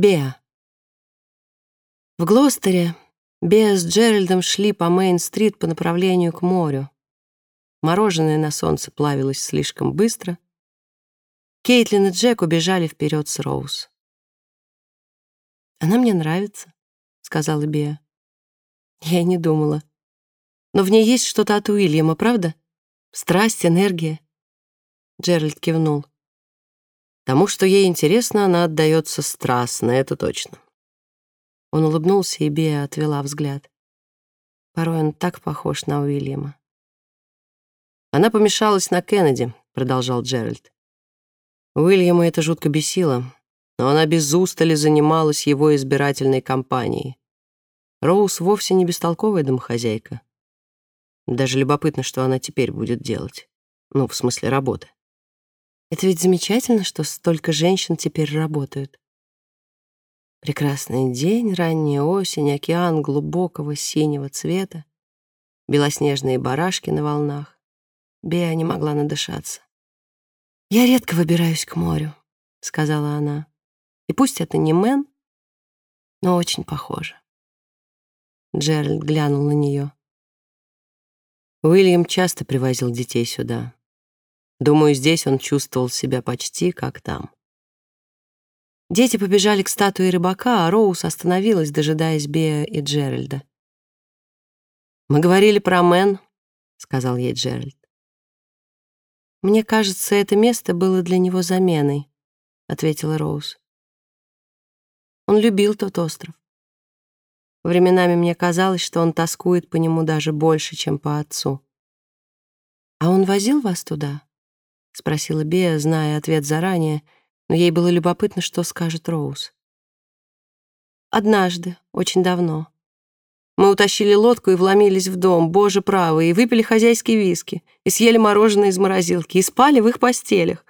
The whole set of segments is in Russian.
Беа. В Глостере Беа с Джеральдом шли по Мейн-стрит по направлению к морю. Мороженое на солнце плавилось слишком быстро. Кейтлин и Джек убежали вперед с Роуз. «Она мне нравится», — сказала Беа. Я не думала. Но в ней есть что-то от Уильяма, правда? Страсть, энергия. Джеральд кивнул. Тому, что ей интересно, она отдается страстно, это точно. Он улыбнулся, и Беа отвела взгляд. Порой он так похож на Уильяма. «Она помешалась на Кеннеди», — продолжал Джеральд. Уильяма это жутко бесило, но она без устали занималась его избирательной кампанией. Роуз вовсе не бестолковая домохозяйка. Даже любопытно, что она теперь будет делать. Ну, в смысле работы. Это ведь замечательно, что столько женщин теперь работают. Прекрасный день, ранняя осень, океан глубокого синего цвета, белоснежные барашки на волнах. Беа не могла надышаться. «Я редко выбираюсь к морю», — сказала она. «И пусть это не Мэн, но очень похоже». Джеральд глянул на нее. Уильям часто привозил детей сюда. Думаю, здесь он чувствовал себя почти как там. Дети побежали к статуе рыбака, а Роуз остановилась, дожидаясь Беа и Джеральда. «Мы говорили про Мэн», — сказал ей Джеральд. «Мне кажется, это место было для него заменой», — ответила Роуз. Он любил тот остров. Временами мне казалось, что он тоскует по нему даже больше, чем по отцу. «А он возил вас туда?» — спросила Беа, зная ответ заранее, но ей было любопытно, что скажет Роуз. «Однажды, очень давно. Мы утащили лодку и вломились в дом, боже правый, и выпили хозяйские виски, и съели мороженое из морозилки, и спали в их постелях.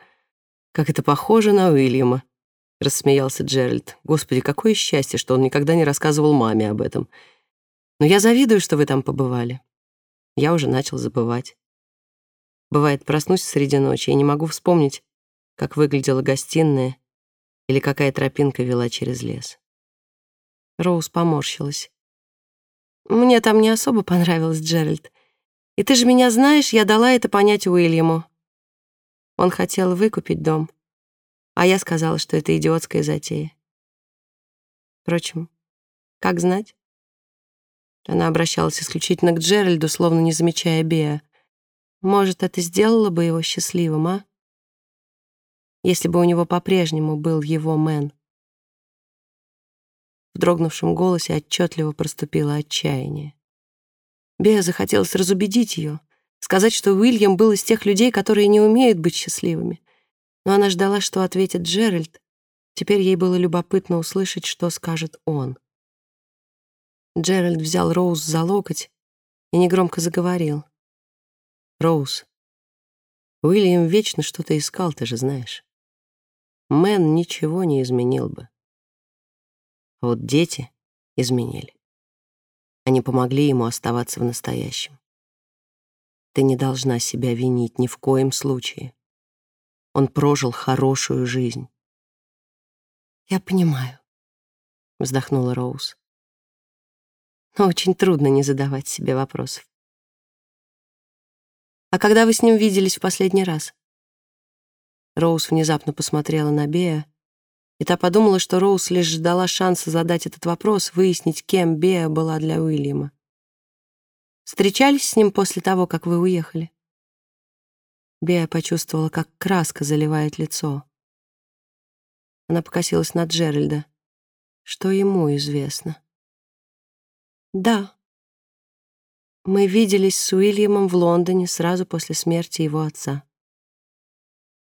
Как это похоже на Уильяма!» — рассмеялся Джеральд. «Господи, какое счастье, что он никогда не рассказывал маме об этом. Но я завидую, что вы там побывали. Я уже начал забывать. Бывает, проснусь среди ночи и не могу вспомнить, как выглядела гостиная или какая тропинка вела через лес. Роуз поморщилась. «Мне там не особо понравилось, Джеральд. И ты же меня знаешь, я дала это понять Уильяму. Он хотел выкупить дом, а я сказала, что это идиотская затея. Впрочем, как знать?» Она обращалась исключительно к Джеральду, словно не замечая Беа. Может, это сделало бы его счастливым, а? Если бы у него по-прежнему был его Мэн. В дрогнувшем голосе отчетливо проступило отчаяние. Беа захотелось разубедить ее, сказать, что Уильям был из тех людей, которые не умеют быть счастливыми. Но она ждала, что ответит Джеральд. Теперь ей было любопытно услышать, что скажет он. Джеральд взял Роуз за локоть и негромко заговорил. Роуз, Уильям вечно что-то искал, ты же знаешь. Мэн ничего не изменил бы. А вот дети изменили. Они помогли ему оставаться в настоящем. Ты не должна себя винить ни в коем случае. Он прожил хорошую жизнь. «Я понимаю», — вздохнула Роуз. «Но очень трудно не задавать себе вопросов. «А когда вы с ним виделись в последний раз?» Роуз внезапно посмотрела на Беа, и та подумала, что Роуз лишь ждала шанса задать этот вопрос, выяснить, кем Беа была для Уильяма. «Встречались с ним после того, как вы уехали?» Беа почувствовала, как краска заливает лицо. Она покосилась на Джеральда. Что ему известно? «Да», мы виделись с Уильямом в Лондоне сразу после смерти его отца.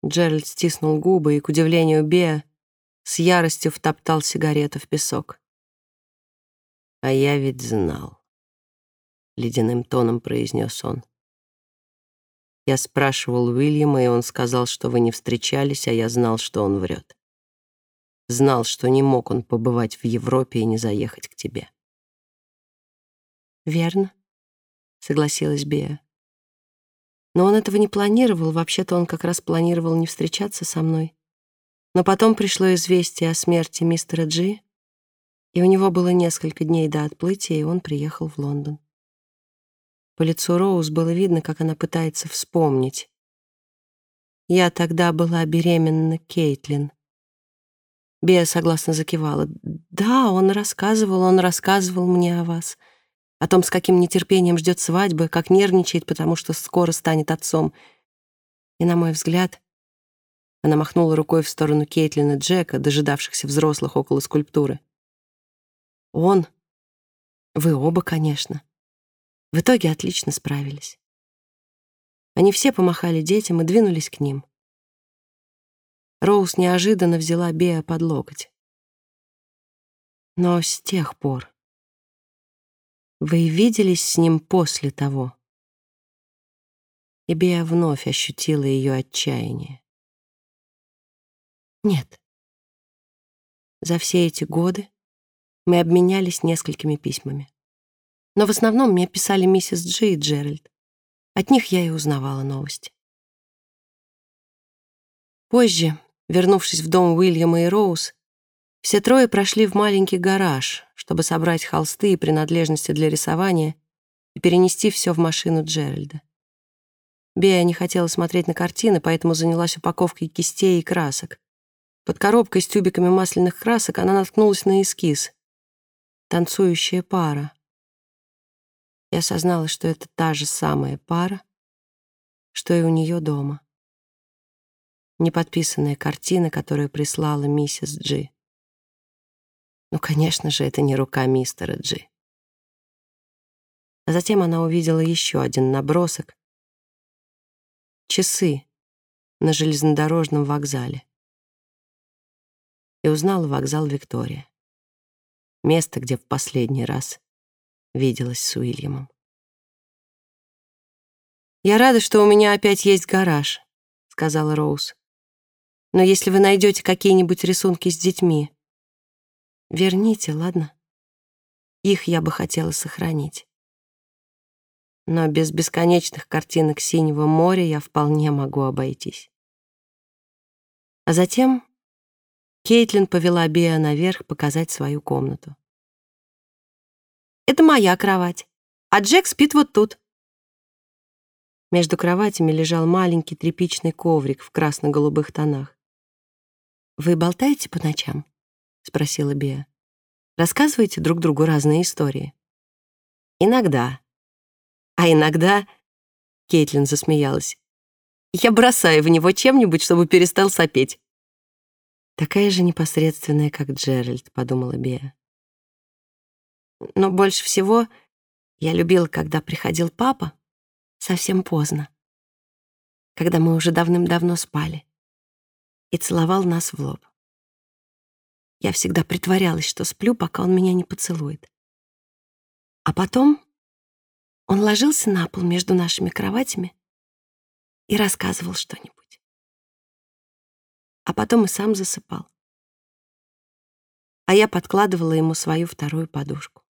Джеральд стиснул губы и, к удивлению Беа, с яростью втоптал сигарету в песок. «А я ведь знал», — ледяным тоном произнес он. Я спрашивал Уильяма, и он сказал, что вы не встречались, а я знал, что он врет. Знал, что не мог он побывать в Европе и не заехать к тебе. «Верно», — согласилась Беа. Но он этого не планировал, вообще-то он как раз планировал не встречаться со мной. Но потом пришло известие о смерти мистера Джи, и у него было несколько дней до отплытия, и он приехал в Лондон. По лицу Роуз было видно, как она пытается вспомнить. Я тогда была беременна Кейтлин. Бея согласно закивала. «Да, он рассказывал, он рассказывал мне о вас, о том, с каким нетерпением ждет свадьбы, как нервничает, потому что скоро станет отцом. И, на мой взгляд, она махнула рукой в сторону Кейтлина Джека, дожидавшихся взрослых около скульптуры. Он, вы оба, конечно, в итоге отлично справились. Они все помахали детям и двинулись к ним. Роуз неожиданно взяла Беа под локоть. Но с тех пор вы виделись с ним после того. И Беа вновь ощутила ее отчаяние. Нет. За все эти годы мы обменялись несколькими письмами. Но в основном мне писали миссис Джи и Джеральд. От них я и узнавала новости. Позже, Вернувшись в дом Уильяма и Роуз, все трое прошли в маленький гараж, чтобы собрать холсты и принадлежности для рисования и перенести все в машину Джеральда. Бея не хотела смотреть на картины, поэтому занялась упаковкой кистей и красок. Под коробкой с тюбиками масляных красок она наткнулась на эскиз. Танцующая пара. И осознала, что это та же самая пара, что и у нее дома неподписанная картина, которую прислала миссис Джи. Ну, конечно же, это не рука мистера Джи. А затем она увидела еще один набросок. Часы на железнодорожном вокзале. И узнала вокзал Виктория. Место, где в последний раз виделась с Уильямом. «Я рада, что у меня опять есть гараж», — сказала Роуз. Но если вы найдете какие-нибудь рисунки с детьми, верните, ладно? Их я бы хотела сохранить. Но без бесконечных картинок синего моря я вполне могу обойтись. А затем Кейтлин повела Беа наверх показать свою комнату. «Это моя кровать, а Джек спит вот тут», между кроватями лежал маленький тряпичный коврик в красно-голубых тонах. «Вы болтаете по ночам?» — спросила Беа. «Рассказываете друг другу разные истории?» «Иногда. А иногда...» — Кейтлин засмеялась. «Я бросаю в него чем-нибудь, чтобы перестал сопеть». «Такая же непосредственная, как Джеральд», — подумала Беа. «Но больше всего я любила, когда приходил папа совсем поздно, когда мы уже давным-давно спали и целовал нас в лоб. Я всегда притворялась, что сплю, пока он меня не поцелует. А потом он ложился на пол между нашими кроватями и рассказывал что-нибудь. А потом и сам засыпал. А я подкладывала ему свою вторую подушку.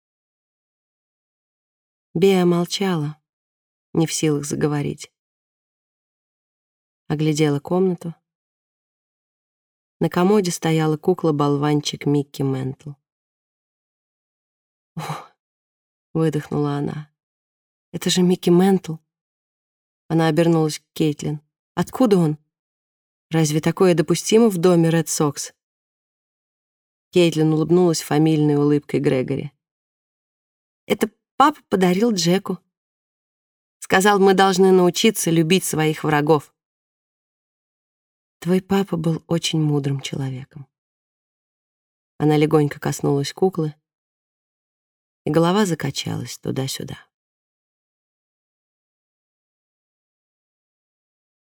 Бея молчала, не в силах заговорить. Оглядела комнату, на комоде стояла кукла-болванчик Микки Ментл. «О!» — выдохнула она. «Это же Микки Ментл!» Она обернулась к Кейтлин. «Откуда он? Разве такое допустимо в доме Ред Сокс?» Кейтлин улыбнулась фамильной улыбкой Грегори. «Это папа подарил Джеку. Сказал, мы должны научиться любить своих врагов. Твой папа был очень мудрым человеком. Она легонько коснулась куклы, и голова закачалась туда-сюда.